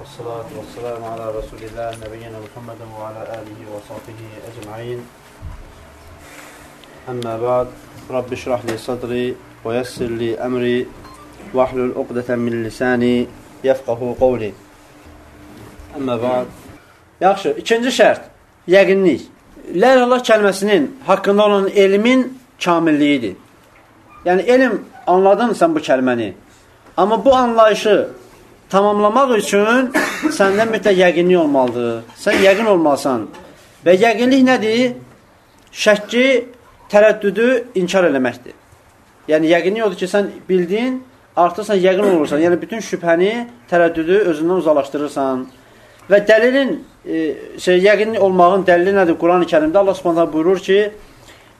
والصلاة والسلام على رسول الله نبينا محمد وعلى آله وصحبه أجمعين أما بعد رب اشرح لي صدري ويسر لي أمري واحلل عقدة من lisani yefqahu qawli. Amma ba'd. Yaxşı, ikinci şərt, yəqinlik. La ilallah kəlməsinin haqqında olan elmin kamilliyidir. Yəni elm anladın sən bu kəlməni. Amma bu anlayışı tamamlamaq üçün səndə mütləq yəqinlik olmalıdır. Sən yəqin olmalısan. Və yəqinlik nədir? Şəkki, tərəddüdü inkar eləməkdir. Yəni yəqinlik odur ki, sən bildin, artıq sən yəqin olursan. Yəni bütün şübhəni, tərəddüdü özündən uzaqlaşdırırsan. Və dəlilin e, şey yəqinlik olmağın dəlili nədir? Qurani-Kərimdə Allah Subhanahu buyurur ki: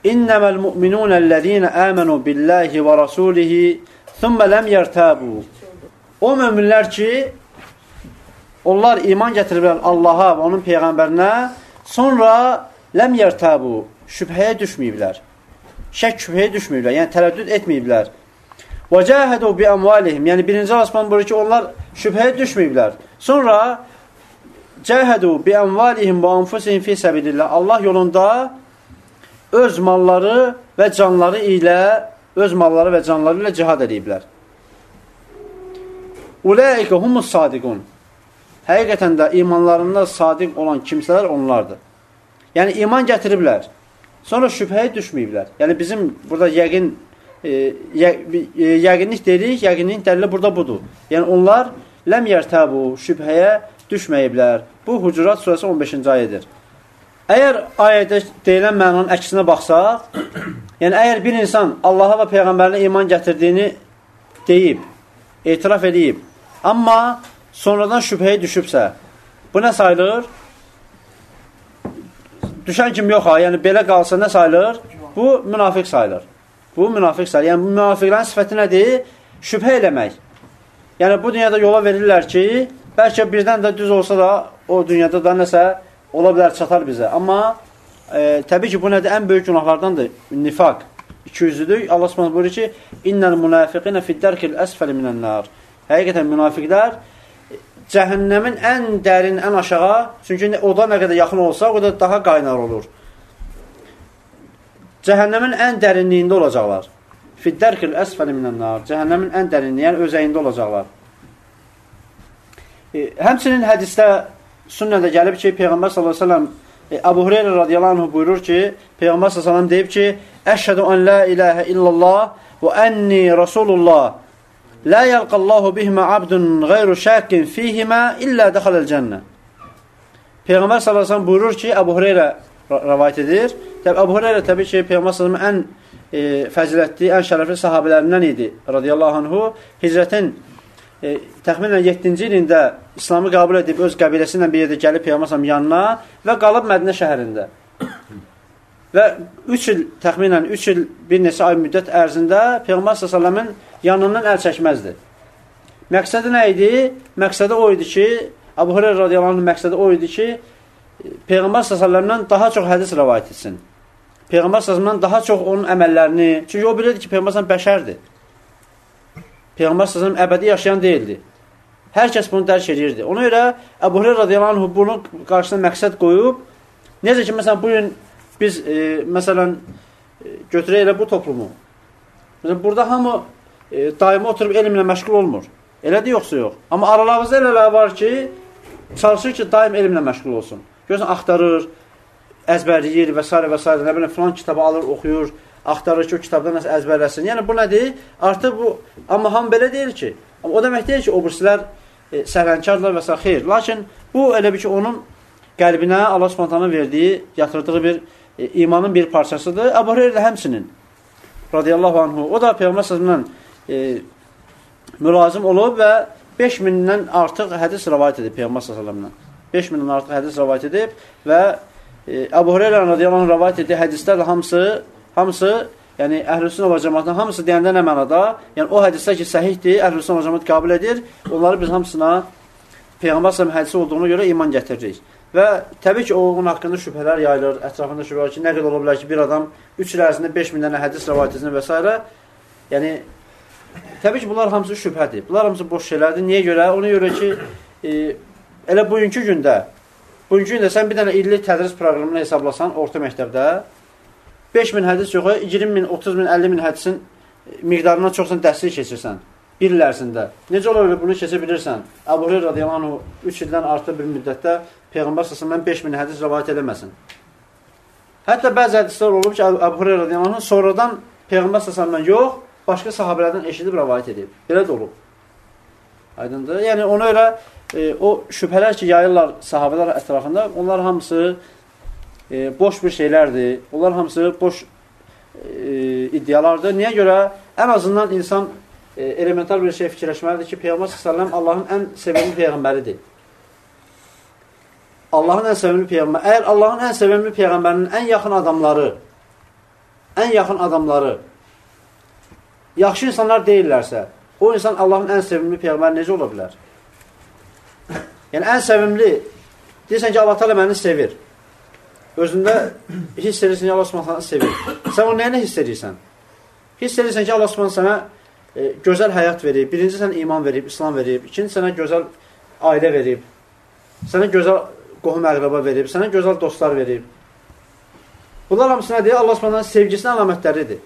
"İnnemal mu'minunəllezina amanu billahi və rasulihi thumma lam yertabu." O möminlər ki, onlar iman gətiriblər Allaha və onun peyğəmbərinə, sonra ləm yertabu, şübhəyə düşməyiblər. Şək şübhəyə düşməyiblər, yəni tərəddüd etməyiblər. Və cəhədu bi əmvalihim, yəni birinci asman buyurur ki, onlar şübhəyə düşməyiblər. Sonra cəhədu bi əmvalihim və anfusihim fi səbidillah. Allah yolunda öz malları və canları ilə, öz malları və canları ilə cihad ediblər. Uləikə humus sadiqun. Həqiqətən də imanlarında sadiq olan kimsələr onlardır. Yəni, iman gətiriblər. Sonra şübhəyə düşməyiblər. Yəni, bizim burada yəqin, e, yə, e, yəqinlik deyirik, yəqinlik dəlili burada budur. Yəni, onlar ləm yərtəbu, şübhəyə düşməyiblər. Bu, Hucurat surəsi 15-ci ayədir. Əgər ayədə deyilən mənanın əksinə baxsaq, yəni əgər bir insan Allaha və Peyğəmbərinə iman gətirdiyini deyib, etiraf edib, Amma sonradan şübhəyə düşübsə, bu nə sayılır? Düşən kim yox ha, yəni belə qalsa nə sayılır? Bu münafiq sayılır. Bu münafiq sayılır. Yəni münafiqlərin sifəti nədir? Şübhə eləmək. Yəni bu dünyada yola verirlər ki, bəlkə birdən də düz olsa da o dünyada da nəsə ola bilər, çatar bizə. Amma e, təbii ki, bu nədir? Ən böyük günahlardandır. Nifaq. İkiyüzlülük. Allah Subhanahu buyurur ki: "İnnel munafiqina fi'd-darkil asfali minan-nar." Həqiqətən münafiqlər cəhənnəmin ən dərin, ən aşağı, çünki oda nə qədər yaxın olsa, o qədər daha qaynar olur. Cəhənnəmin ən dərinliyində olacaqlar. Fiddərkil əsfəli minənnar. Cəhənnəmin ən dərinliyi, yəni özəyində olacaqlar. E, həmçinin hədisdə, sünnədə gəlib ki, Peyğəmbər s.ə.v e, Əbu Hureyra radiyallahu anh buyurur ki, Peyğəmbər s.ə.v deyib ki, Əşhədu ən la iləhə illallah və ənni Rasulullah La yəlqallahu bihimə abdun qeyru şəkin fihimə illə dəxaləl cənnə. Peyğəmbər sallallahu buyurur ki, Əbu Hüreyrə rəvayət edir. Təbi Əbu Hüreyrə təbii ki, Peyğəmbər sallallahu ən e, fəzilətli, ən şərəfli sahabələrindən idi radiyallahu anhu. Hicrətin e, təxminən 7-ci ilində İslamı qəbul edib öz qəbiləsi ilə bir yerdə gəlib Peyğəmbər sallallahu yanına və qalıb Mədinə şəhərində. Və 3 il, təxminən 3 il, bir neçə ay müddət ərzində Peyğəmbər s.ə.v-in yanından əl çəkməzdi. Məqsədi nə idi? Məqsədi o idi ki, Əbu Hüreyra radiyallahu məqsədi o idi ki, Peyğəmbər s.ə.v-dən daha çox hədis rəvayət etsin. Peyğəmbər s.ə.v-dən daha çox onun əməllərini, çünki o bilirdi ki, Peyğəmbər s.ə.v bəşərdir. Peyğəmbər s.ə.v əbədi yaşayan deyildi. Hər kəs bunu dərk edirdi. Ona görə Əbu Hüreyra radiyallahu bunun qarşısına məqsəd qoyub, necə ki, məsələn, bugün biz e, məsələn e, götürək elə bu toplumu. Məsələn, burada hamı e, daimi oturub elmlə məşğul olmur. Elədir yoxsa yox. Amma aralarımızda elələr var ki, çalışır ki, daim elmlə məşğul olsun. Görürsən, axtarır, əzbərləyir və s. və s. Nə bilən, filan kitabı alır, oxuyur, axtarır ki, o kitabdan nəsə əzbərləsin. Yəni, bu nədir? Artıq bu, amma ham belə deyil ki. Amma o demək deyil ki, o birisilər e, səhvənkarlar və s. Xeyr. Lakin bu elə bir ki, onun qəlbinə Allah spontana verdiyi, yatırdığı bir e, imanın bir parçasıdır. Əbu Hüreyra həmsinin radiyallahu anhu. O da Peyğəmbər sallallahu e, mülazim olub və 5000-dən artıq hədis rəvayət edib Peyğəmbər sallallahu 5000-dən artıq hədis rəvayət edib və e, Əbu Hüreyra radiyallahu anh rəvayət etdiyi hədislər hamısı hamısı yəni Əhlüsünnə və cəmaatın hamısı deyəndə nə mənada? Yəni o hədislər ki, səhihdir, Əhlüsünnə və cəmaat qəbul edir. Onları biz hamısına Peyğəmbər sallallahu hədisi olduğuna görə iman gətiririk. Və təbii ki, onun haqqında şübhələr yayılır, ətrafında şübhələr ki, nə qədər ola bilər ki, bir adam 3 il ərzində 5000 dənə hədis rəvayət etsin və s. Yəni, təbii ki, bunlar hamısı şübhədir. Bunlar hamısı boş şeylərdir. Niyə görə? Ona görə ki, e, elə bugünkü gündə, bugünkü gündə sən bir dənə illik tədris proqramını hesablasan orta məktəbdə, 5 min hədis yox, 20 min, 30 min, 50 min hədisin miqdarından çoxsan dərslik keçirsən bir il ərzində. Necə ola bilər bunu keçə bilirsən? Əbu Hüreyra radiyallahu anh 3 ildən artıq bir müddətdə Peyğəmbər səsəndən 5000 hədis rivayet eləməsin. Hətta bəzi hədislər olub ki, Əbu Hüreyra radiyallahu sonradan Peyğəmbər səsəndən yox, başqa sahabələrdən eşidib rivayet edib. Belə də olub. Aydındır? Yəni ona görə e, o şübhələr ki, yayırlar sahabələr ətrafında, onlar hamısı e, boş bir şeylərdir. Onlar hamısı boş e, iddialardır. Niyə görə? Ən azından insan e, elementar bir şey fikirləşməlidir ki, Peyğəmbər s.ə.v Allahın ən sevimli Peyğəmbəridir. Allahın ən sevimli Peyğəmbəri, əgər Allahın ən sevimli Peyğəmbərinin ən yaxın adamları, ən yaxın adamları yaxşı insanlar deyirlərsə, o insan Allahın ən sevimli Peyğəmbəri necə ola bilər? Yəni, ən sevimli, deyirsən ki, Allah tələ məni sevir. Özündə hiss edirsən ki, Allah səni sevir. Sən o nəyinə hiss edirsən? Hiss edirsən ki, Allah sənə e, gözəl həyat verib, birinci sənə iman verib, İslam verib, ikinci sənə gözəl ailə verib, sənə gözəl qohum əqraba verib, sənə gözəl dostlar verib. Bunlar hamısı nədir? Allah Subhanahu sevgisinin əlamətləridir.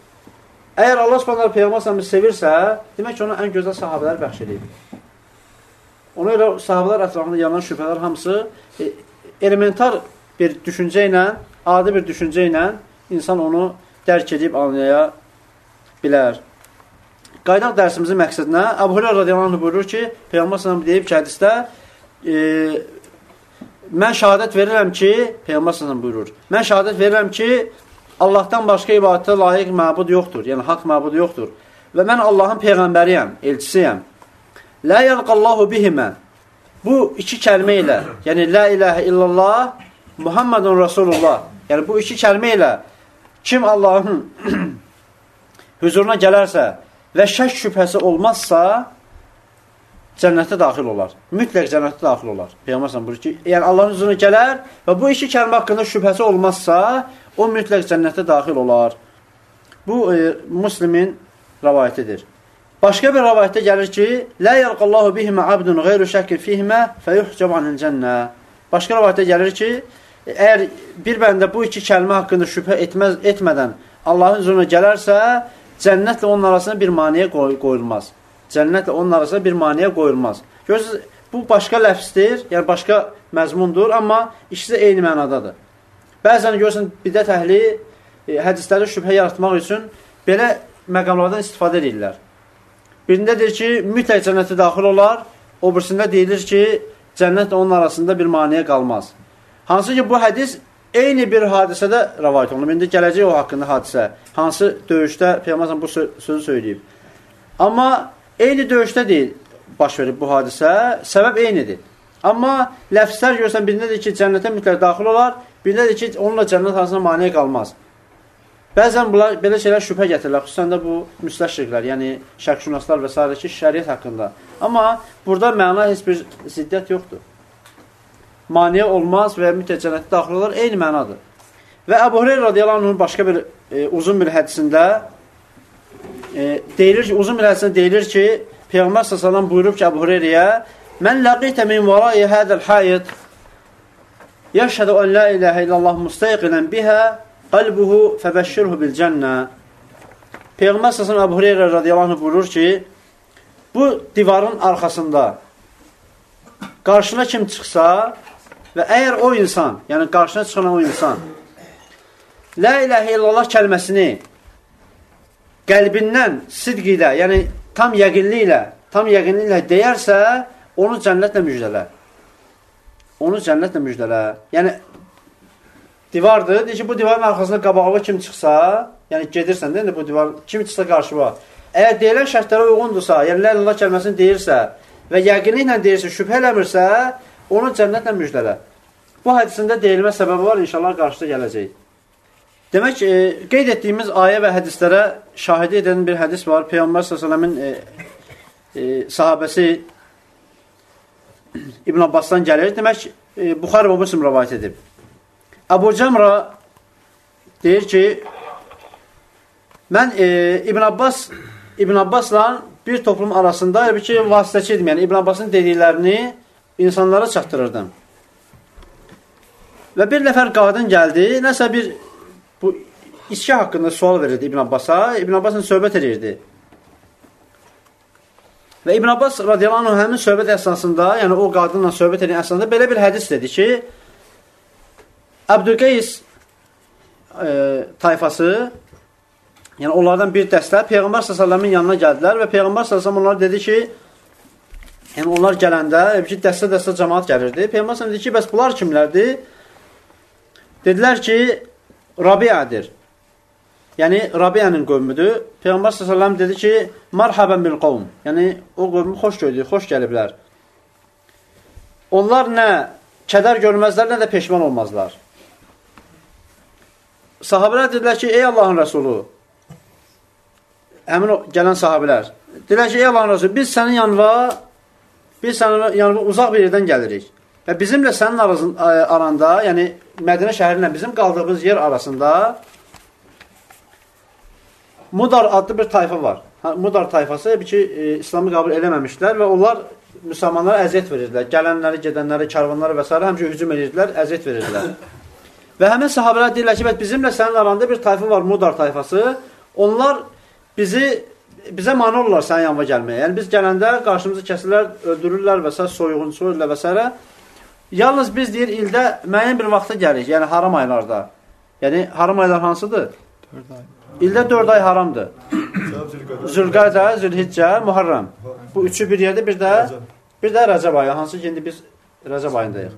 Əgər Allah Subhanahu peyğəmbər sevirsə, demək ki, ona ən gözəl sahabelər bəxş edib. Ona görə sahabelər ətrafında yanan şübhələr hamısı e, elementar bir düşüncə ilə, adi bir düşüncə ilə insan onu dərk edib anlaya bilər. Qaydaq dərsimizin məqsədinə Əbu Hüreyra radiyallahu anh buyurur ki, Peyğəmbər sallallahu deyib ki, hədisdə e, mən şahadət verirəm ki, Peyğəmbər sallallahu buyurur. Mən şahadət verirəm ki, Allahdan başqa ibadətə layiq məbud yoxdur, yəni haqq məbud yoxdur. Və mən Allahın peyğəmbəriyəm, elçisiyəm. La yalqallahu bihimə. Bu iki kəlmə ilə, yəni la ilahə illallah, Muhammedun Rasulullah. Yəni bu iki kəlmə ilə kim Allahın huzuruna gələrsə, və şək şübhəsi olmazsa, cənnətə daxil olar. Mütləq cənnətə daxil olar. Peyğəmbər sallallahu ki, yəni Allahın huzuruna gələr və bu iki kəlmə haqqında şübhəsi olmazsa, o mütləq cənnətə daxil olar. Bu e, Müslimin rivayətidir. Başqa bir rivayətdə gəlir ki, "La yalqallahu bihima abdun ghayru shakkin fihima fayuhjab anil cennə." Başqa rivayətdə gəlir ki, əgər bir bəndə bu iki kəlmə haqqında şübhə etməz etmədən Allahın huzuruna gələrsə, cənnətlə onun arasına bir maniyə qoy qoyulmaz. Cənnətlə onun arasına bir maniyə qoyulmaz. Görürsünüz, bu başqa ləfsdir, yəni başqa məzmundur, amma ikisi eyni mənadadır. Bəzən görürsən, bidət əhli e, hədisləri şübhə yaratmaq üçün belə məqamlardan istifadə edirlər. Birində deyir ki, mütləq cənnətə daxil olar, o birisində deyilir ki, cənnətlə onun arasında bir maniyə qalmaz. Hansı ki, bu hədis eyni bir hadisədə rəvayət olunub. İndi gələcək o haqqında hadisə. Hansı döyüşdə Peyğəmbər bu sözü söyləyib. Amma eyni döyüşdə deyil baş verib bu hadisə. Səbəb eynidir. Amma ləfslər görsən, birindədir ki, cənnətə mütləq daxil olar, birindədir ki, onunla cənnət arasında maniyə qalmaz. Bəzən bunlar belə şeylər şübhə gətirirlər, xüsusən də bu müstəşriqlər, yəni şərqşünaslar və s. ki, şəriət haqqında. Amma burada məna heç bir ziddiyyət yoxdur maniyə olmaz və mütləq cənnətə daxil olar, eyni mənadır. Və Əbu Hüreyra radiyallahu anh başqa bir e, uzun bir hədisində e, deyilir ki, uzun bir hədisində deyilir ki, Peyğəmbər sallallahu buyurub ki, Əbu Hüreyrəyə: "Mən laqitə min vara'i hadal hayt yəşhədu an la ilaha illallah mustayqinan biha qalbuhu fəbəşşirhu bil cənnə." Peyğəmbər sallallahu Əbu Hüreyrə radiyallahu buyurur ki, bu divarın arxasında qarşına kim çıxsa, Və əgər o insan, yəni qarşına çıxan o insan Lə iləhə illallah kəlməsini qəlbindən sidq ilə, yəni tam yəqinliklə, tam yəqinliklə deyərsə, onu cənnətlə müjdələ. Onu cənnətlə müjdələ. Yəni, divardır. Deyir ki, bu divarın arxasında qabağına kim çıxsa, yəni gedirsən, deyil bu divar, kim çıxsa qarşıva. Əgər deyilən şərtlərə uyğundursa, yəni lə illallah kəlməsini deyirsə və yəqinliklə deyirsə, şübhə eləmirsə, onu cənnətlə müjdələ. Bu hədisində deyilmə səbəbi var, inşallah qarşıda gələcək. Demək, e, qeyd etdiyimiz ayə və hədislərə şahidi edən bir hədis var. Peyğəmbər s.ə.v-in e, e, sahabəsi İbn Abbasdan gəlir. Demək, e, Buxar və Müslim rəvayət edib. Əbu Cəmra deyir ki, mən e, İbn Abbas İbn Abbasla bir toplum arasında bir ki, vasitəçi idim. Yəni İbn Abbasın dediklərini insanlara çatdırırdım. Və bir nəfər qadın gəldi, nəsə bir bu içki haqqında sual verirdi İbn Abbasa. İbn Abbasla söhbət edirdi. Və İbn Abbas radiyallahu anh həmin söhbət əsasında, yəni o qadınla söhbət edən əsasında belə bir hədis dedi ki, Əbdülqeys e, tayfası, yəni onlardan bir dəstə Peyğəmbər s.ə.v-in yanına gəldilər və Peyğəmbər s.ə.v onlara dedi ki, yəni onlar gələndə, ki, dəstə-dəstə cəmaat gəlirdi. Peyğəmbər s.ə.v dedi ki, bəs bunlar kimlərdir? Dedilər ki, Rabiədir. Yəni, Rabiənin qövmüdür. Peyğəmbər s.ə.v dedi ki, marhabən bil qovm. Yəni, o qövmü xoş gördük, xoş gəliblər. Onlar nə kədər görməzlər, nə də peşman olmazlar. Sahabələr dedilər ki, ey Allahın Rəsulu, həmin o gələn sahabələr, dedilər ki, ey Allahın Rəsulu, biz sənin yanına, biz sənin yanına uzaq bir yerdən gəlirik. Və bizimlə sənin arasın, aranda, yəni Mədinə şəhəri ilə bizim qaldığımız yer arasında Mudar adlı bir tayfa var. Mudar tayfası bir ki, e, İslamı qəbul eləməmişdilər və onlar müsəlmanlara əziyyət verirdilər. Gələnləri, gedənləri, karvanları və s. həmçə hücum edirdilər, əziyyət verirdilər. və həmin sahabələr deyirlər ki, bizimlə sənin aranda bir tayfa var, Mudar tayfası. Onlar bizi bizə mane olurlar sənin yanına gəlməyə. Yəni biz gələndə qarşımızı kəsirlər, öldürürlər və s. soyuğun, soyurlar və s. Yalnız biz deyir, ildə müəyyən bir vaxta gəlirik, yəni haram aylarda. Yəni, haram aylar hansıdır? 4 ay. İldə 4 ay haramdır. Zülqədə, Zülhiccə, Muharram. Bu üçü bir yerdə, bir də bir də Rəcəb ayı, hansı ki, indi biz Rəcəb ayındayıq.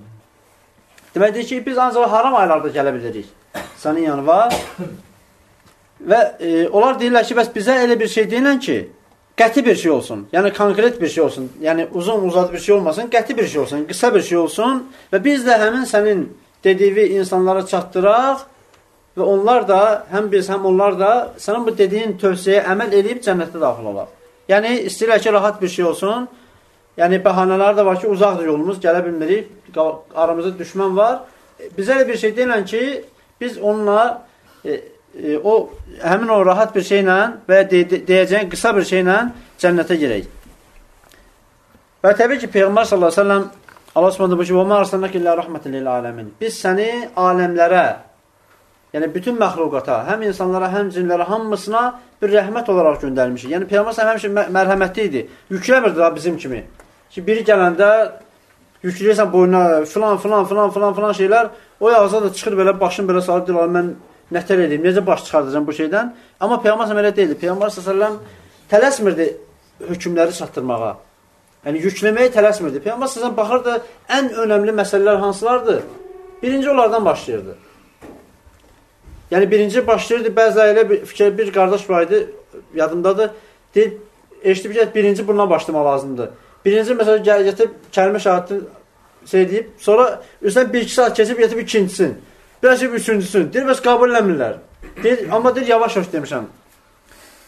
Demək deyir ki, biz ancaq haram aylarda gələ bilirik. Sənin yanıva. Və e, onlar deyirlər ki, bəs bizə elə bir şey deyilən ki, qəti bir şey olsun. Yəni konkret bir şey olsun. Yəni uzun uzadı bir şey olmasın, qəti bir şey olsun, qısa bir şey olsun və biz də həmin sənin dediyi insanlara çatdıraq və onlar da, həm biz, həm onlar da sənin bu dediyin tövsiyəyə əməl edib cənnətdə daxil olar. Yəni istəyirlər ki, rahat bir şey olsun. Yəni bəhanələr də var ki, uzaqdır yolumuz, gələ bilmirik, aramızda düşmən var. Bizə elə bir şey deyilən ki, biz onunla e, e, o həmin o rahat bir şeylə və ya de, de, deyəcəyin qısa bir şeylə cənnətə girək. Və təbii ki, Peyğəmbər sallallahu əleyhi və səlləm Allah Subhanahu buyurur: "Və mə arsalnaka illə rahmeten lil alamin." Biz səni aləmlərə, yəni bütün məxluqata, həm insanlara, həm cinlərə, hamısına bir rəhmət olaraq göndərmişik. Yəni Peyğəmbər sallallahu həmişə mərhəmətli idi. Yükləmirdi da bizim kimi. Ki biri gələndə yükləyirsən boynuna filan filan filan filan filan şeylər, o ağza da çıxır belə başın belə salıb deyir, mən nətər edeyim, necə baş çıxardacam bu şeydən. Amma Peyğəmbər elə deyildi. Peyğəmbər s.ə.v tələsmirdi hökmləri çatdırmağa. Yəni, yükləməyə tələsmirdi. Peyğəmbər s.ə.v baxırdı, ən önəmli məsələlər hansılardır? Birinci onlardan başlayırdı. Yəni, birinci başlayırdı, bəziləri elə bir, fikir, bir qardaş var idi, yadımdadır, deyil, eşitib ki, birinci bundan başlamaq lazımdır. Birinci, məsələn, gətirib kəlmə şahidini şey deyib, sonra üstədən bir-iki saat keçib, getirib ikincisini. Biraz üçüncüsün. Deyir, bəs qəbul eləmirlər. Deyir, amma deyir, yavaş-yavaş demişəm.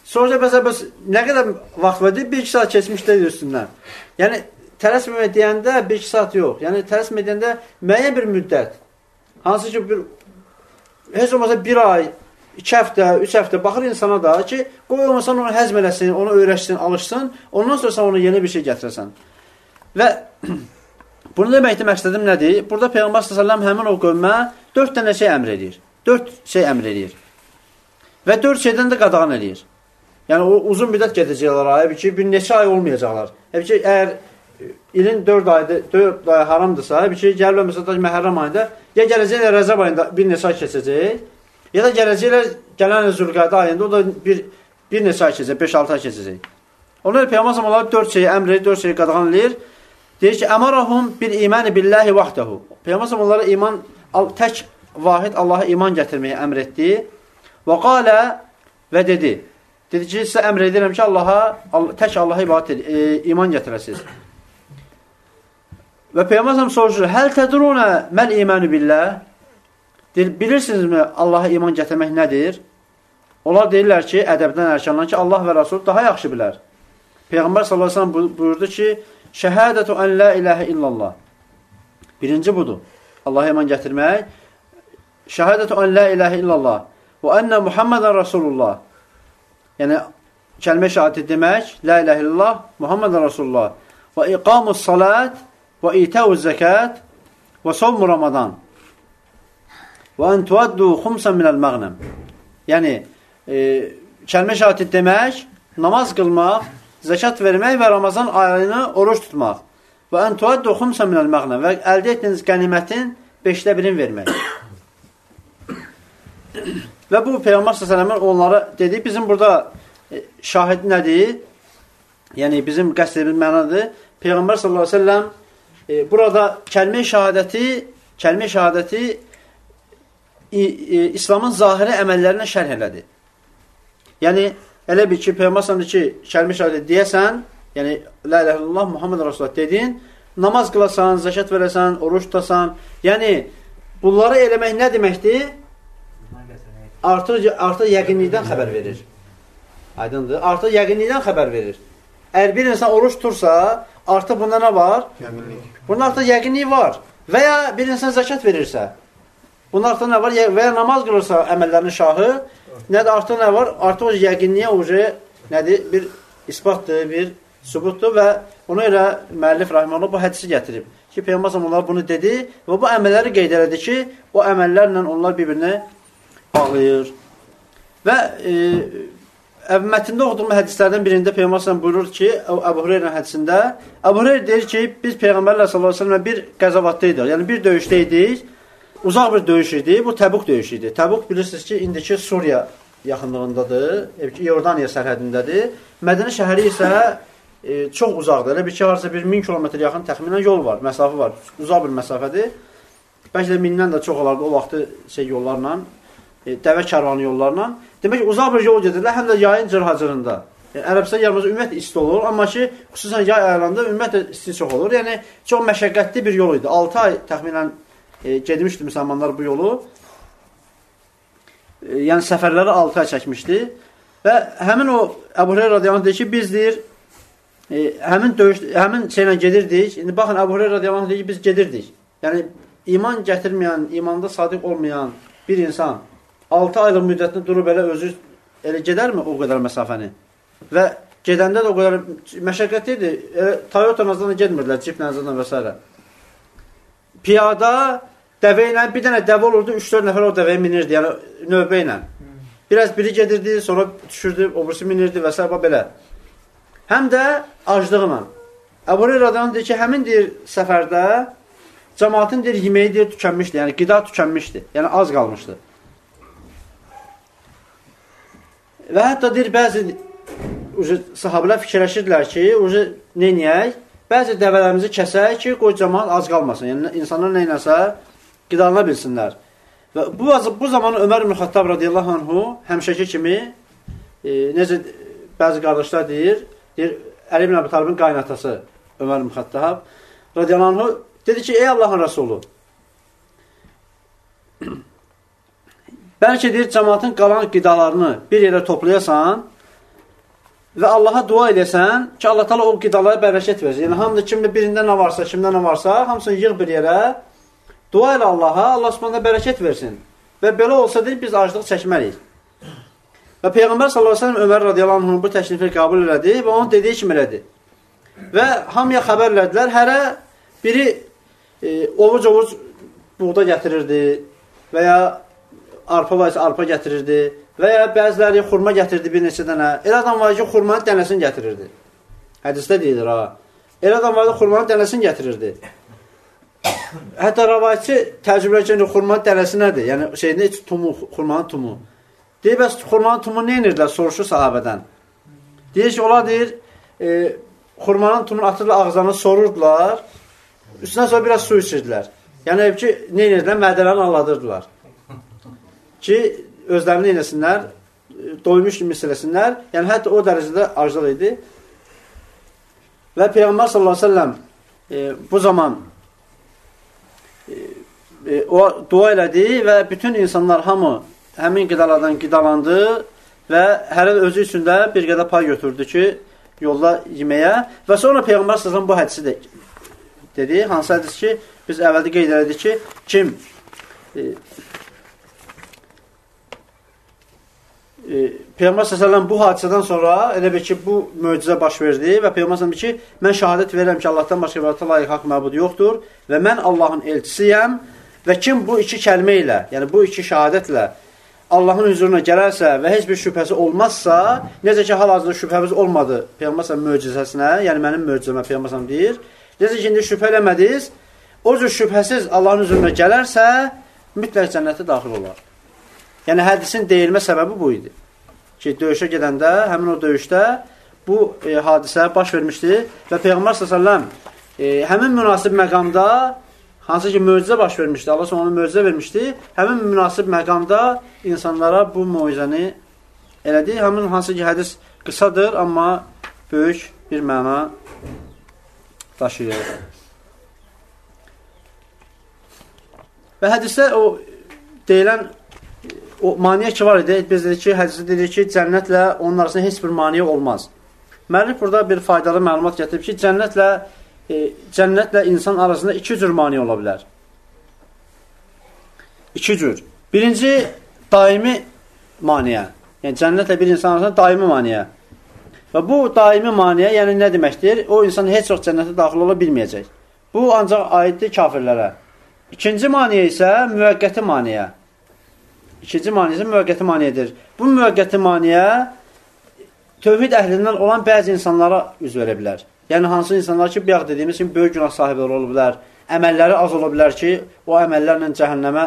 Sonra bəs, bəs nə qədər vaxt var? Deyir, bir-iki saat keçmişdə üstündən. Yəni, tələsməmək deyəndə bir-iki saat yox. Yəni, tələsməmək deyəndə müəyyən bir müddət. Hansı ki, bir, heç olmasa bir ay, iki həftə, üç həftə baxır insana da ki, qoy olmasan onu həzm eləsin, onu öyrəşsin, alışsın, ondan sonra sən ona yeni bir şey gətirəsən. Və bunu deməkdə məqsədim nədir? Burada Peyğəmbər s.ə.v həmin o qövmə dörd dənə şey əmr edir. Dörd şey əmr edir. Və dörd şeydən də qadağan edir. Yəni, o uzun müddət gedəcəklər ayıb ki, bir neçə ay olmayacaqlar. Həb ki, əgər ilin dörd ayda, dörd ay haramdırsa, həb ki, gəlirlər, məsələn, məhərrəm ayında, ya gələcəklər rəzəb ayında bir neçə ay keçəcək, ya da gələcəklər gələn zülqədə ayında, o da bir, bir neçə ay keçəcək, 5-6 ay keçəcək. Onlar Peyğəmbər onlar dörd şeyi əmr edir, dörd şeyi qadağan edir. Deyir ki, əmarahum bil imani billahi vahdahu. Peyğəmbər onlara iman tək vahid Allaha iman gətirməyə əmr etdi. Və qalə və dedi. Dedi ki, sizə əmr edirəm ki, Allaha, tək Allaha ibadət ed, e, iman gətirəsiniz. Və Peyğəmbər soruşur, həl tədrunə məl imanü billah? Bilirsinizmi Allaha iman gətirmək nədir? Onlar deyirlər ki, ədəbdən ərkandan ki, Allah və Rasul daha yaxşı bilər. Peyğəmbər sallallahu əleyhi və səlləm buyurdu ki, şəhadətu an la ilahe illallah. Birinci budur. Allaha iman gətirmək. Şəhadətü an la ilahə illallah və ənə Muhammedən Rasulullah. Yəni, kəlmə şəhadət demək, la ilahə illallah, Muhammedən Rasulullah. Və iqamus salat və itəu zəkət və savmu ramadan və ən tuaddu xumsan minəl məğnəm. Yəni, e, kəlmə şahid demək, namaz qılmaq, zəkat vermək və Ramazan ayını oruç tutmaq. Və ən tuaddu xumsan minəl məğnəm və əldə etdiyiniz qənimətin beşdə birin vermək. və bu Peyğəmbər s.ə.v onlara dedi, bizim burada e, şahid nədir? Yəni, bizim qəsd edilmiş mənadır. Peyğəmbər s.ə.v e, burada kəlmə şəhadəti, kəlmə şəhadəti e, e, İslamın zahiri əməllərinə şərh elədi. Yəni, elə bir ki, Peyğəmbər ki, kəlmə şəhadəti deyəsən, yəni, La ilə illallah, Muhammed Rasulullah dedin, namaz qılasan, zəkat verəsən, oruç tutasan, yəni, bunları eləmək nə deməkdir? Artıq, artıq yəqinlikdən xəbər verir. Aydındır. Artıq yəqinlikdən xəbər verir. Əgər bir insan oruç tutursa, artıq bunda nə var? Yəqinlik. Bunun artıq yəqinliyi var. Və ya bir insan zəkat verirsə, bunun artıq nə var? Və ya namaz qılırsa əməllərinin şahı, nədir artıq nə var? Artıq o yəqinliyə ucu nədir? Bir isbatdır, bir sübutdur və ona görə müəllif Rahimonu bu hədisi gətirib. Ki, Peyğəmbər onlar bunu dedi və bu əməlləri qeyd elədi ki, o əməllərlə onlar bir-birini bağlayır. Və e, mətndə oxuduğum hədislərdən birində Peyğəmbər buyurur ki, Əbu Hüreyrə hədisində, Əbu Hüreyrə deyir ki, biz Peyğəmbərlə sallallahu əleyhi və səlləm bir qəzavatda idik. Yəni bir döyüşdə idik. Uzaq bir döyüş idi. Bu Təbuk döyüşü idi. Təbuk bilirsiniz ki, indiki Suriya yaxınlığındadır. Yordaniya sərhədindədir. Mədənə şəhəri isə e, çox uzaqdır. Elə bir ki, harca bir 1000 kilometr yaxın təxminən yol var, məsafə var. Uzaq bir məsafədir. Bəlkə də mindən də çox olardı o vaxtı şey yollarla, e, dəvə karvanı yollarla. Demək ki, uzaq bir yol gedirlər, həm də yayın cırhacırında. Yəni, Ərəbistan yarımızda ümumiyyətlə isti olur, amma ki, xüsusən yay aylarında ümumiyyətlə isti çox olur. Yəni, çox məşəqqətli bir yol idi. 6 ay təxminən e, gedmişdi müsəlmanlar bu yolu. E, yəni, səfərləri 6 ay çəkmişdi. Və həmin o Əbu Hüreyra radiyallahu deyir ki, biz deyir, e, həmin döyüş, həmin şeylə gedirdik. İndi baxın, Əbu Hüreyra radiyallahu deyir ki, biz gedirdik. Yəni, iman gətirməyən, imanda sadiq olmayan bir insan 6 aylıq müddətini durub elə özü elə gedərmi o qədər məsafəni? Və gedəndə də o qədər məşəqqətlidir. Elə Toyota nazdan getmirdilər, cip nazdan və s. Piyada dəvə ilə bir dənə dəvə olurdu, 3-4 nəfər o dəvəyə minirdi, yəni növbə ilə. Biraz biri gedirdi, sonra düşürdü, o birisi minirdi və s. belə. Həm də aclığına. Əbu Hüreyrədən deyir ki, həmin deyir səfərdə cəmaatın deyir yeməyi deyir tükənmişdi, yəni qida tükənmişdi, yəni az qalmışdı. Və hətta deyir, bəzi sahabələr fikirləşirdilər ki, ucu neynəyək? Bəzi dəvələrimizi kəsək ki, qoy cəmaat az qalmasın. Yəni, insanlar neynəsə, qidalana bilsinlər. Və bu, bu zaman Ömər ibn Xattab radiyallahu anhu həmişəki kimi, e, necə bəzi qardaşlar deyir, deyir, Əli ibn Əbi Talibin qaynatası Ömər ibn Xattab radiyallahu anhu dedi ki, ey Allahın Rəsulu, Bəlkə deyir, cəmatın qalan qidalarını bir yerə toplayasan və Allaha dua edəsən ki, Allah tala o qidalara bərəkət versin. Yəni, hamıda kimdə birində nə varsa, kimdə nə varsa, hamısını yığ bir yerə, dua elə Allaha, Allah subhanədə bərəkət versin. Və belə olsa deyir, biz aclıq çəkməliyik. Və Peyğəmbər s.ə.v Ömər radiyallahu anh bu təklifi qəbul elədi və onun dediyi kimi elədi. Və hamıya xəbər elədilər, hərə biri e, ovuc-ovuc buğda gətirirdi və ya arpa var isə arpa gətirirdi və ya bəziləri xurma gətirdi bir neçə dənə. Elə adam var ki, xurmanın dənəsini gətirirdi. Hədisdə deyilir ha. Elə adam var ki, xurmanın dənəsini gətirirdi. Hətta rəvayətçi təcrübə edir, xurmanın dənəsi nədir? Yəni, şeyində tumu, xurmanın tumu. Deyir, bəs xurmanın tumu nə edirdilər? Soruşur sahabədən. Deyir ki, onlar deyir, e, xurmanın tumunu atırlar ağzına, sorurdular. Üstündən sonra biraz su içirdilər. Yəni ki, nə edirdilər? Mədələrini anladırdılar ki, özlərini eləsinlər, doymuş kimi siləsinlər. Yəni, hətta o dərəcədə aclıq idi. Və Peyğəmbər sallallahu aleyhi ve sellem e, bu zaman e, e, o dua elədi və bütün insanlar hamı həmin qidalardan qidalandı və hər özü üçün də bir qədər pay götürdü ki, yolda yeməyə. Və sonra Peyğəmbər sallallahu bu hədisi də dedi. Hansı hədis ki, biz əvvəldə qeyd elədik ki, kim e, e, Peyğəmbər s.ə.v bu hadisədən sonra elə bir ki, bu möcüzə baş verdi və Peyğəmbər s.ə.v ki, mən şəhadət verirəm ki, Allahdan başqa ibadətə layiq haqq məbud yoxdur və mən Allahın elçisiyəm və kim bu iki kəlmə ilə, yəni bu iki şəhadətlə Allahın hüzuruna gələrsə və heç bir şübhəsi olmazsa, necə ki, hal-hazırda şübhəmiz olmadı Peyğəmbər s.ə.v möcüzəsinə, yəni mənim möcüzəmə Peyğəmbər s.ə.v deyir, necə ki, indi şübhə eləmədiniz, o cür şübhəsiz Allahın hüzuruna gələrsə, mütləq cənnətə daxil olar. Yəni hədisin deyilmə səbəbi bu idi. Ki, döyüşə gedəndə, həmin o döyüşdə bu e, hadisə baş vermişdi və Peyğəmbər s.ə.v e, həmin münasib məqamda hansı ki, möcüzə baş vermişdi, Allah ona möcüzə vermişdi, həmin münasib məqamda insanlara bu möcüzəni elədi. Həmin hansı ki, hədis qısadır, amma böyük bir məna daşıyır. Və hədisdə o deyilən o maniyə ki var idi, biz dedik ki, hədisdə dedik ki, cənnətlə onun arasında heç bir maniyə olmaz. Müəllif burada bir faydalı məlumat gətirib ki, cənnətlə e, cənnətlə insan arasında iki cür maniyə ola bilər. İki cür. Birinci, daimi maniyə. Yəni, cənnətlə bir insan arasında daimi maniyə. Və bu daimi maniyə, yəni nə deməkdir? O insan heç vaxt cənnətə daxil ola bilməyəcək. Bu ancaq aiddir kafirlərə. İkinci maniyə isə müvəqqəti maniyə. İkinci maniyyə müvəqqəti maniyədir. Bu müvəqqəti maniyyə tövhid əhlindən olan bəzi insanlara üz verə bilər. Yəni, hansı insanlar ki, bayaq dediyimiz kimi böyük günah sahibləri ola bilər, əməlləri az ola bilər ki, o əməllərlə cəhənnəmə,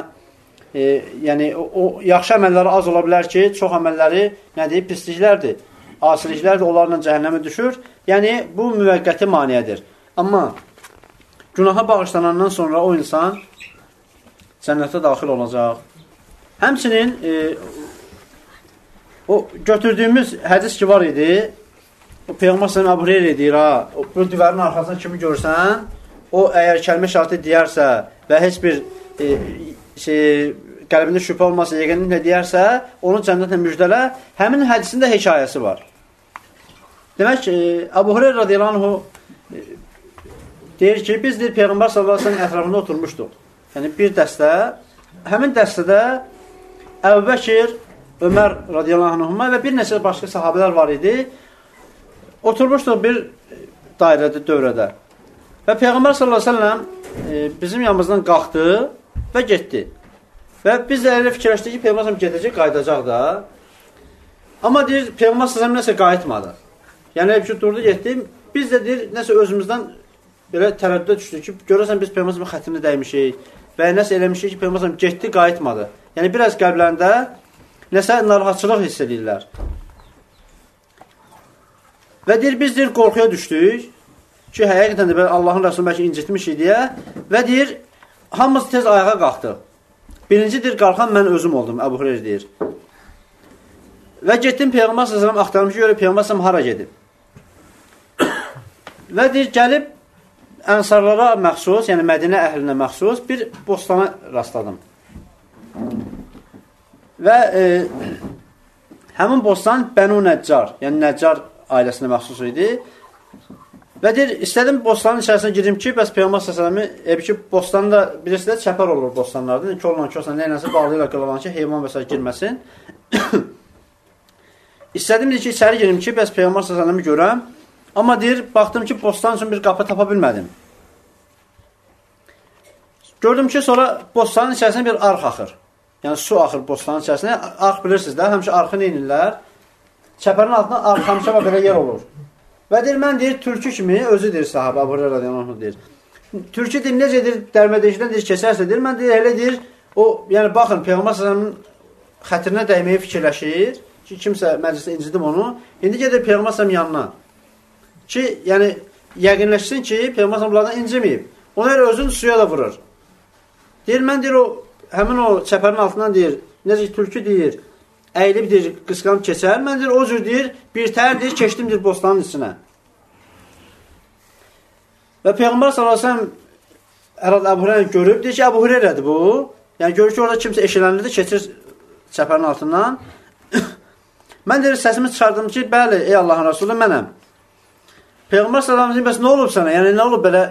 e, yəni o, o yaxşı əməlləri az ola bilər ki, çox əməlləri nə deyib, pisliklərdir, asiliklərdir, onlarla cəhənnəmə düşür. Yəni, bu müvəqqəti maniyədir. Amma günaha bağışlanandan sonra o insan cənnətə daxil olacaq. Həmçinin e, o götürdüyümüz hədis ki var idi, o Peyğəmbər sallallahu Əbu Hüreyrə deyir, ha, bu divarın arxasında kimi görsən, o əgər kəlmə şahidi deyərsə və heç bir e, şey, qəlbində şübhə olmasa, yəqinliklə deyərsə, onu cənnətlə müjdələ, həmin hədisində hekayəsi var. Demək ki, Əbu Hüreyrə radiyallahu e, deyir ki, biz deyir, Peyğəmbər sallallahu əleyhi ətrafında oturmuşduq. Yəni bir dəstə, həmin dəstədə Əbu Bəkir, Ömər radiyallahu anhuma və bir neçə başqa sahabələr var idi. Oturmuşduq bir dairədə, dövrədə. Və Peyğəmbər sallallahu əleyhi və səlləm e, bizim yanımızdan qalxdı və getdi. Və biz də elə fikirləşdik ki, Peyğəmbər sallallahu gedəcək, qayıdacaq da. Amma deyir, Peyğəmbər sallallahu nəsə qayıtmadı. Yəni ki, durdu, getdi. Biz də deyir, nəsə özümüzdən belə tərəddüdə düşdük ki, görəsən biz Peyğəmbər xətrini dəymişik və nəsə eləmişik ki, Peyğəmbər getdi, qayıtmadı. Yəni, biraz qəlblərində nəsə narahatçılıq hiss edirlər. Və deyir, biz deyir, qorxuya düşdük ki, həqiqətən də Allahın Rəsulü bəlkə incitmişik deyə və deyir, hamımız tez ayağa qalxdı. Birincidir, qalxan mən özüm oldum, Əbu Hureyr deyir. Və getdim Peyğəmbər s.ə.v axtarmış görə Peyğəmbər s.ə.v hara gedib. və deyir, gəlib ənsarlara məxsus, yəni Mədinə əhlinə məxsus bir bostana rastladım. Və e, həmin bostan Bənu Nəccar, yəni Nəccar ailəsinə məxsus idi. Və deyir, istədim bostanın içərisinə girim ki, bəs Peyğəmbər s.ə.v-i, e, ki, bostanda bilirsiniz, çəpər olur bostanlarda, kolla kosla, nə ilənsə bağlayırlar qılalan ki, heyvan və s. girməsin. istədim deyir ki, içəri girim ki, bəs Peyğəmbər s.ə.v-i görəm. Amma deyir, baxdım ki, bostan üçün bir qapı tapa bilmədim. Gördüm ki, sonra bostanın içərisinə bir arx axır. Yəni su axır bostanın içərisinə. Arx bilirsiniz də, həmişə arxı neynirlər? Çəpərin altında arx həmişə belə yer olur. Və deyir, mən deyir, türkü kimi, özü deyir sahabə, Abu Hurayra radiyallahu deyir. Türkü deyir, necə deyir, dərmədəşdən deyir, keçərsə deyir, mən deyir, elə deyir, o, yəni baxın, Peyğəmbər sallallahu xətrinə dəyməyi fikirləşir ki, kimsə məclisdə incidim onu. İndi gedir Peyğəmbər sallallahu yanına. Ki, yəni yəqinləşsin ki, Peyğəmbər sallallahu inciməyib. Ona elə özün suya da vurur. Deyir, mən deyir, o həmin o çəpərin altından deyir, necə ki, tülkü deyir, əyilib deyir, qısqanıb keçər. Mən deyir, o cür deyir, bir tər deyir, keçdim deyir, bostanın içinə. Və Peyğəmbər sallallahu Ərad Əbu Hüreyrə görüb, deyir ki, Əbu Hüreyrədir bu. Yəni, görür ki, orada kimsə eşələnirdi, keçir çəpərin altından. mən deyir, səsimi çıxardım ki, bəli, ey Allahın Rasulü, mənəm. Peyğəmbər və səlləm nə olub sənə? Yəni nə olub belə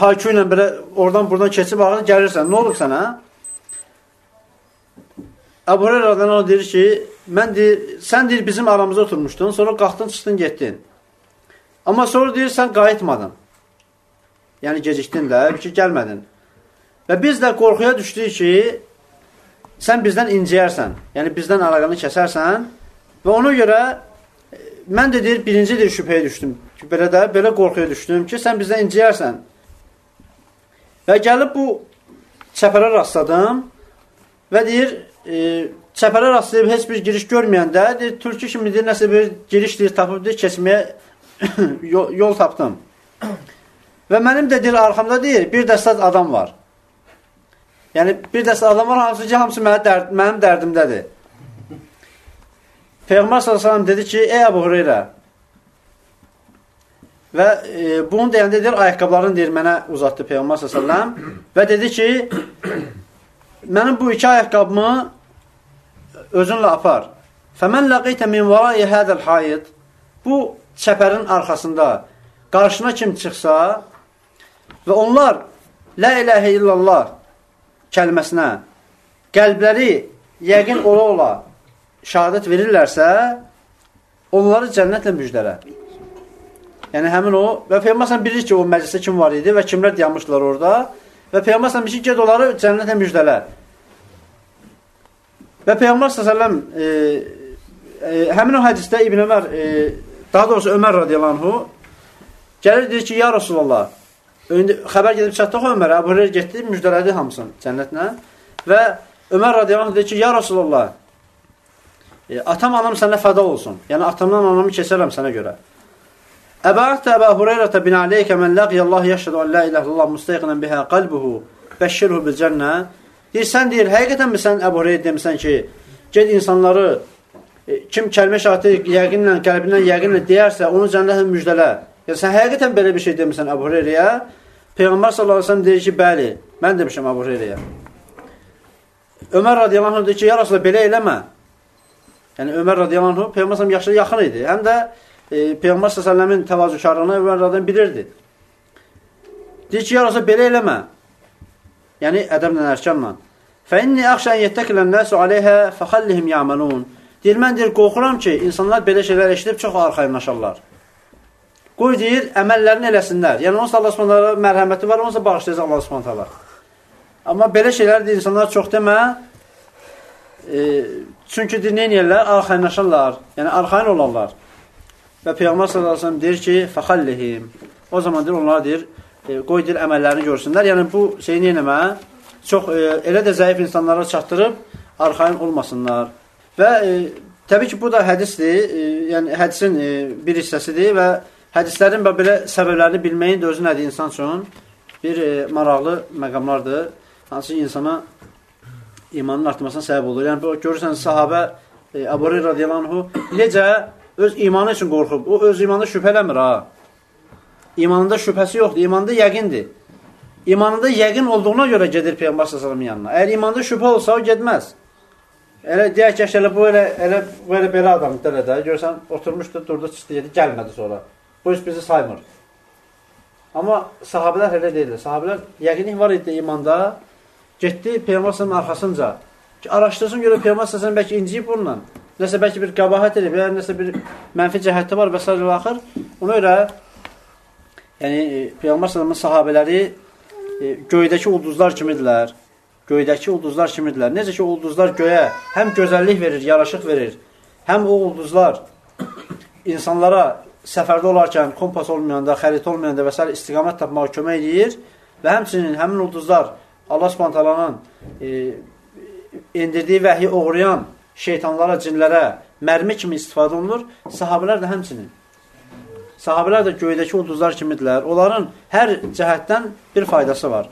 haykü ilə belə oradan buradan keçib ağır gəlirsən? Nə olub sənə? Əbu Hüreyra radiyallahu deyir ki, mən deyir, sən deyir bizim aramızda oturmuşdun, sonra qalxdın, çıxdın, getdin. Amma sonra deyir, sən qayıtmadın. Yəni gecikdin də, ki, gəlmədin. Və biz də qorxuya düşdük ki, sən bizdən inciyərsən, yəni bizdən əlaqəni kəsərsən və ona görə e, mən də deyir, birinci deyir, şübhəyə düşdüm. Ki, belə də, belə qorxuya düşdüm ki, sən bizdən inciyərsən. Və gəlib bu çəpərə rastladım və deyir, e, çəpərə rastlayıb heç bir giriş görməyəndə, deyir, türkü kimi deyir, nəsə bir giriş deyir, tapıb deyir, keçməyə yol, yol tapdım. Və mənim də deyir, arxamda deyir, bir dəstə adam var. Yəni, bir dəstə adam var, hansı ki, hamısı mənim, dərd, mənim dərdimdədir. Peyğəmbər s.ə.v dedi ki, ey Əbu Hüreyrə, və e, bunu deyəndə deyir, ayaqqablarını deyir, mənə uzatdı Peyğəmbər s.ə.v və dedi ki, mənim bu iki ayaqqabımı özünlə apar. Fəmən ləqeytə min vərai hədəl hayid bu çəpərin arxasında qarşına kim çıxsa və onlar Lə iləhə illallah kəlməsinə qəlbləri yəqin ola-ola şəhadət verirlərsə, onları cənnətlə müjdələ. Yəni həmin o və Peyğəmbər bilir ki, o məclisdə kim var idi və kimlər dayanmışdılar orada və Peyğəmbər bilir ki, ged onları cənnətlə müjdələ. Və Peyğəmbər sallallahu e, e, həmin o hədisdə İbn Ömər e, daha doğrusu Ömər radiyallahu gəlir deyir ki, ya Rasulullah İndi xəbər gedib çatdıq Ömərə, Əbu Hüreyra getdi, müjdələdi hamısını cənnətlə. Və Ömər radiyallahu dedi ki, ya Rasulullah, e, atam anam sənə fəda olsun. Yəni atamdan anamı keçərəm sənə görə. Əbəətə Əbə Hüreyrətə bin aleykə mən ləqiyəllah yəşhədu ən la ilə illallah müstəyiqnən bihə qalbuhu bəşşirhu bil cənnə. Deyir, sən deyir, həqiqətən mi sən Əbu Hüreyra demisən ki, ged insanları e, kim kəlmə şahidi yəqinlə, qəlbindən yəqinlə deyərsə, onu cənnətlə müjdələ. Yəni, sən həqiqətən belə bir şey demisən Əbu Hüreyrəyə. Peyğəmbər sallallahu əleyhi və səlləm deyir ki, bəli, mən demişəm Əbu Hüreyrəyə. Ömər radiyallahu anh deyir ki, ya Rasulullah belə eləmə. Yəni Ömər radiyallahu anh Peyğəmbər sallallahu yaşlı yaxın idi. Həm də e, Peyğəmbər sallallahu təvazökarlığını Ömər radiyallahu bilirdi. Deyir ki, ya Rasulullah belə eləmə. Yəni ədəblə, ərkanla. Fə inni əxşən yettəkilən nəsu aleyhə fəxallihim ya'malun. Deyir, mən deyir, qorxuram ki, insanlar belə şeylər eşidib çox arxayınlaşarlar. Qoy deyir, əməllərini eləsinlər. Yəni, onsuz Allah subhanətə mərhəməti var, onsuz bağışlayacaq Allah subhanətə Amma belə şeylər deyir, insanlar çox demə, e, çünki deyir, neynəyərlər? Arxayınlaşırlar, yəni arxayın olarlar. Və Peyğəmbər s.ə.v deyir ki, fəxallihim. O zaman deyir, onlar deyir, e, qoy deyir, əməllərini görsünlər. Yəni, bu şeyi neynəmə? Çox, e, elə də zəif insanlara çatdırıb, arxayın olmasınlar. Və e, təbii ki, bu da hədisdir, e, yəni hədisin e, bir hissəsidir və Hədislərin və belə səbəblərini bilməyin də özü nədir insan üçün? Bir e, maraqlı məqamlardır. Hansı insana imanın artmasına səbəb olur. Yəni, görürsən, sahabə e, Əbu Hüreyra radiyallahu necə öz imanı üçün qorxub. O öz imanında şübhələmir ha. İmanında şübhəsi yoxdur, imanında yəqindir. İmanında yəqin olduğuna görə gedir Peyğəmbər sallallahu yanına. Əgər imanda şübhə olsa, o getməz. Elə deyək ki, elə bu elə, elə, belə, belə adam belə də. Görsən, oturmuşdu, durdu, çıxdı, yedi, gəlmədi sonra. Bu iş bizi saymır. Amma sahabələr elə deyirlər. Sahabələr yəqinlik var idi imanda. Getdi Peyğəmbər arxasınca. Ki, araşdırsın görə Peyğəmbər səsən bəlkə inciyib bununla. Nəsə bəlkə bir qəbahət edib, ya nəsə bir mənfi cəhəti var və s. axır. Ona görə yəni Peyğəmbər sallallahu sahabeləri e, göydəki ulduzlar kimidirlər. Göydəki ulduzlar kimidirlər. Necə ki ulduzlar göyə həm gözəllik verir, yaraşıq verir, həm o ulduzlar insanlara səfərdə olarkən kompas olmayanda, xəritə olmayanda və s. istiqamət tapmağa kömək edir və həmçinin həmin ulduzlar Allah spontalanın e, indirdiyi vəhi oğrayan şeytanlara, cinlərə mərmi kimi istifadə olunur. Sahabələr də həmçinin. Sahabələr də göydəki ulduzlar kimidirlər. Onların hər cəhətdən bir faydası var.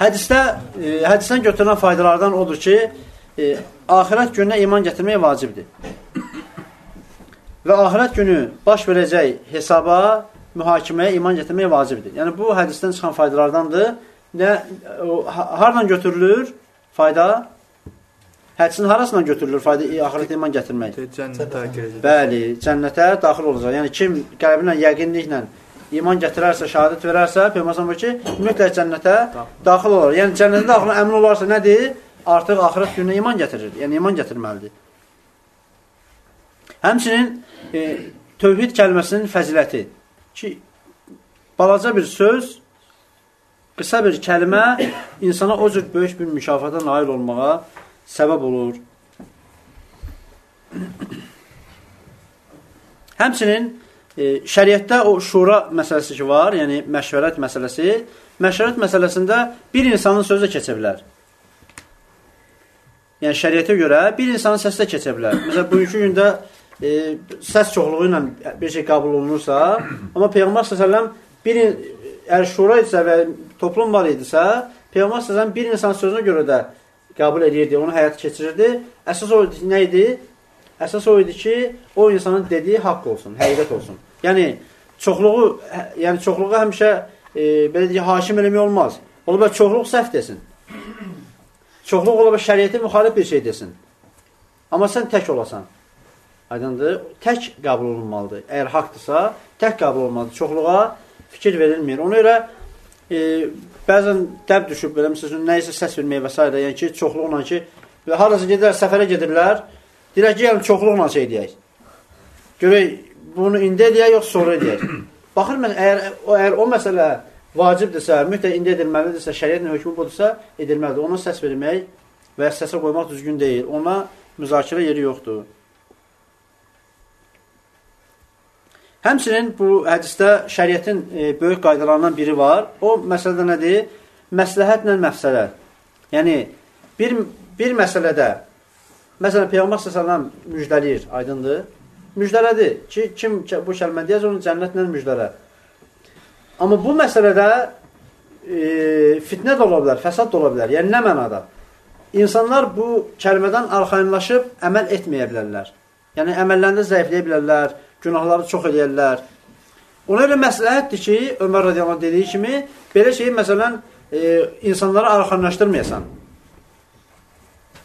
Hədisdə, e, hədisdən götürülən faydalardan odur ki, e, axirət gününə iman gətirmək vacibdir və axirət günü baş verəcək hesaba, mühakiməyə iman gətirmək vacibdir. Yəni, bu hədisdən çıxan faydalardandır. Nə, o, hardan götürülür fayda? Hədisin harasından götürülür fayda axirət iman gətirmək? Cənnətə girəcək. Bəli, cənnətə daxil olacaq. Yəni, kim qəlbinlə, yəqinliklə iman gətirərsə, şəhadət verərsə, Peyğəmbər ki, mütləq cənnətə daxil olar. Yəni, cənnətə daxil əmin olarsa nədir? Artıq axirət gününə iman gətirir. Yəni, iman gətirməlidir. Həmçinin e, tövhid kəlməsinin fəziləti ki, balaca bir söz, qısa bir kəlmə insana o cür böyük bir mükafata nail olmağa səbəb olur. Həmçinin e, şəriətdə o şura məsələsi ki var, yəni məşvərət məsələsi, məşvərət məsələsində bir insanın sözü keçə bilər. Yəni şəriətə görə bir insanın səsi də keçə bilər. Məsələn, bugünkü gündə e, səs çoxluğu ilə bir şey qəbul olunursa, amma Peyğəmbər s.ə.v bir əgər şura idisə və toplum var idisə, Peyğəmbər s.ə.v bir insanın sözünə görə də qəbul edirdi, onu həyata keçirirdi. Əsas o nə idi? Əsas o idi ki, o insanın dediyi haqq olsun, həqiqət olsun. Yəni çoxluğu, hə, yəni çoxluğu həmişə e, belə deyək, hakim eləmək olmaz. Ola bilər çoxluq səhv desin. Çoxluq ola bilər şəriətə müxalif bir şey desin. Amma sən tək olasan. Aydındır? Tək qəbul olunmalıdır. Əgər haqdırsa, tək qəbul olunmalıdır. Çoxluğa fikir verilmir. Ona görə e, bəzən dəb düşüb belə məsələn nə isə səs verməyə və s. yəni ki, çoxluqla ki, və harasa gedirlər, səfərə gedirlər, deyirlər ki, yəni çoxluqla şey deyək. Görək, bunu indi edək, yox sonra edək. Baxır mən, əgər, əgər o məsələ vacibdirsə, mütləq indi edilməlidirsə, şəriətin hökmü budursa, edilməlidir. Ona səs vermək və ya səsə qoymaq düzgün deyil. Ona müzakirə yeri yoxdur. Həmçinin bu hədisdə şəriətin e, böyük qaydalarından biri var. O məsələdə nədir? Məsləhətlə məfsələ. Yəni, bir, bir məsələdə, məsələn, Peyğəmbər s.ə.v müjdəliyir, aydındır. Müjdələdir ki, kim bu kəlmə deyəz, onu cənnətlə müjdələ. Amma bu məsələdə e, fitnə də ola bilər, fəsad da ola bilər. Yəni, nə mənada? İnsanlar bu kəlmədən arxayınlaşıb əməl etməyə bilərlər. Yəni, əməllərində zəifləyə bilərlər, günahları çox eləyərlər. Ona görə məsləhətdir ki, Ömər radiyallahu dediyi kimi, belə şeyi məsələn, e, insanları arxanlaşdırmayasan.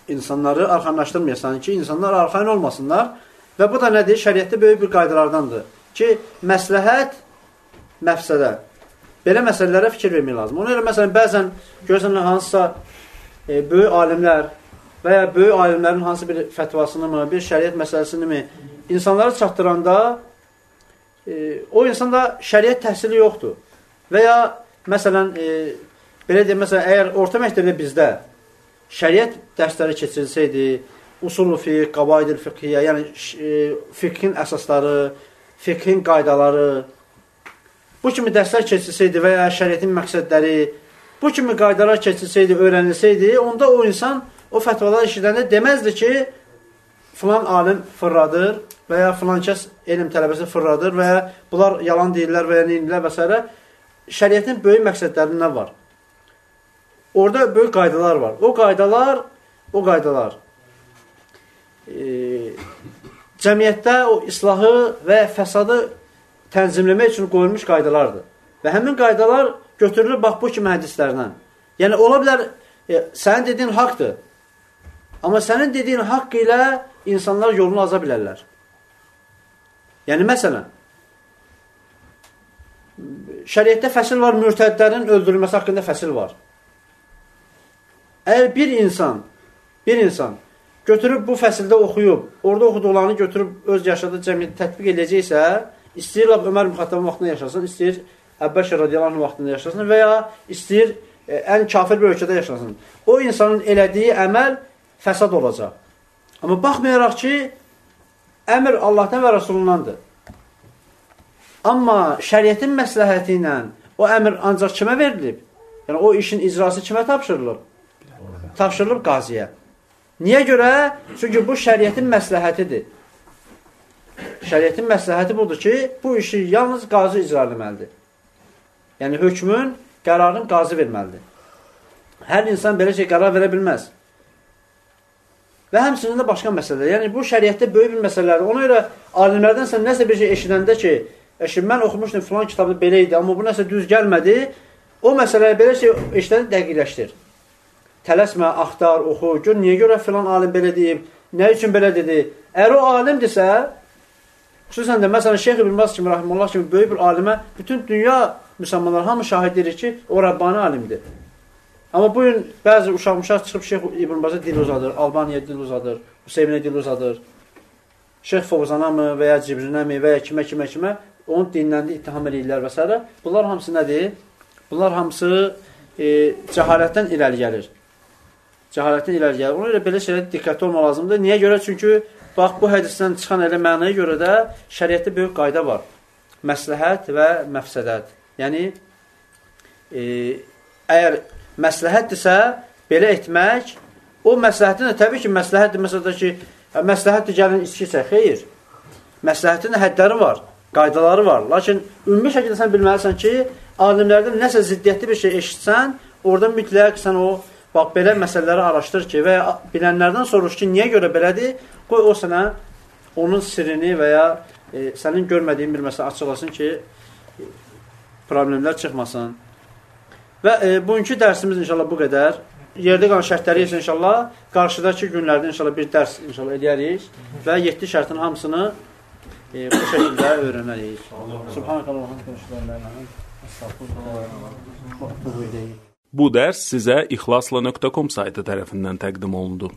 İnsanları arxanlaşdırmayasan ki, insanlar arxain olmasınlar. Və bu da nədir? Şəriətdə böyük bir qaydalardandır. Ki, məsləhət, məfsədə. Belə məsələlərə fikir vermək lazım. Ona görə, məsələn, bəzən görürsən, hansısa e, böyük alimlər və ya böyük alimlərin hansı bir fətvasını mı, bir şəriət məsələsini mi insanları çatdıranda e, o insanda şəriət təhsili yoxdur. Və ya məsələn e, belə deyək, məsələn, əgər orta məktəbdə bizdə şəriət dərsləri keçirilsəydi, usulü fiqh, qavaidil fiqhiyyə, yəni e, fiqhin əsasları, fiqhin qaydaları, bu kimi dərslər keçirilsəydi və ya şəriətin məqsədləri, bu kimi qaydalar keçirilsəydi, öyrənilsəydi, onda o insan o fətvalar işidəndə deməzdi ki, filan alim fırladır və ya filan kəs elm tələbəsi fırladır və ya bunlar yalan deyirlər və ya neyirlər və s. Şəriətin böyük məqsədlərindən var. Orada böyük qaydalar var. O qaydalar, o qaydalar e, cəmiyyətdə o islahı və fəsadı tənzimləmək üçün qoyulmuş qaydalardır. Və həmin qaydalar götürülür bax bu kimi hədislərdən. Yəni, ola bilər, e, sənin dediyin haqdır. Amma sənin dediyin haqq ilə insanlar yolunu aza bilərlər. Yəni, məsələn, şəriətdə fəsil var, mürtədlərin öldürülməsi haqqında fəsil var. Əgər bir insan, bir insan götürüb bu fəsildə oxuyub, orada oxuduqlarını götürüb öz yaşadığı cəmiyyətə tətbiq edəcəksə, istəyir Ömər Müxattabın vaxtında yaşasın, istəyir Əbbəşə radiyalarının vaxtında yaşasın və ya istəyir e, ən kafir bir ölkədə yaşasın. O insanın elədiyi əməl fəsad olacaq. Amma baxmayaraq ki, əmr Allahdan və Rasulundandır. Amma şəriətin məsləhəti ilə o əmr ancaq kimə verilib? Yəni, o işin icrası kimə tapşırılıb? Tapşırılıb qaziyə. Niyə görə? Çünki bu şəriətin məsləhətidir. Şəriətin məsləhəti budur ki, bu işi yalnız qazi icra etməlidir. Yəni, hökmün, qərarın qazi verməlidir. Hər insan belə şey qərar verə bilməz. Və həmçinin də başqa məsələlər. Yəni, bu şəriətdə böyük bir məsələlərdir. Ona görə alimlərdən sən nəsə bir şey eşidəndə ki, eşin, mən oxumuşdum filan kitabda belə idi, amma bu nəsə düz gəlmədi, o məsələləri belə şey eşidəndə dəqiqləşdir. Tələsmə, axtar, oxu, gör, niyə görə filan alim belə deyib, nə üçün belə dedi. Əgər o alimdirsə, xüsusən də, məsələn, Şeyx İbn Baz kimi, Rahimullah kimi böyük bir alimə bütün dünya müsəlmanlar hamı şahid edir ki, o Rabbani alimdir. Amma bu gün bəzi uşaq-uşaq çıxıb Şeyx İbn Bazə dil uzadır, Albaniya dil uzadır, Hüseyminə dil uzadır. Şeyx Fovzana mı və ya Cibrinə mi və ya kimə kimə kimə onun dinləndi, ittiham edirlər və s. Bunlar hamısı nədir? Bunlar hamısı e, cəhalətdən irəli gəlir. Cəhalətdən irəli gəlir. Ona görə belə şeylərə diqqətli olmaq lazımdır. Niyə görə? Çünki bax bu hədisdən çıxan elə mənaya görə də şəriətdə böyük qayda var. Məsləhət və məfsədət. Yəni e, əgər məsləhətdirsə belə etmək, o məsləhətin də təbii ki, məsləhətdir məsələn ki, məsləhətdir gəlin içki içək. Xeyr. Məsləhətin də hədləri var, qaydaları var. Lakin ümumi şəkildə sən bilməlisən ki, alimlərdən nəsə ziddiyyətli bir şey eşitsən, orada mütləq sən o bax belə məsələləri araşdır ki, və ya bilənlərdən soruş ki, niyə görə belədir? Qoy o sənə onun sirrini və ya e, sənin görmədiyin bir məsələ açıqlasın ki, problemlər çıxmasın. Və e, bugünkü dərsimiz inşallah bu qədər yerdə qalan şərtləri isə inşallah qarşıdakı günlərdə inşallah bir dərs inşallah edərik və 7 şərtin hamısını e, bu şəkildə öyrənərik. Bihamdihi. Bu dərs sizə ixlasla.com saytı tərəfindən təqdim olundu.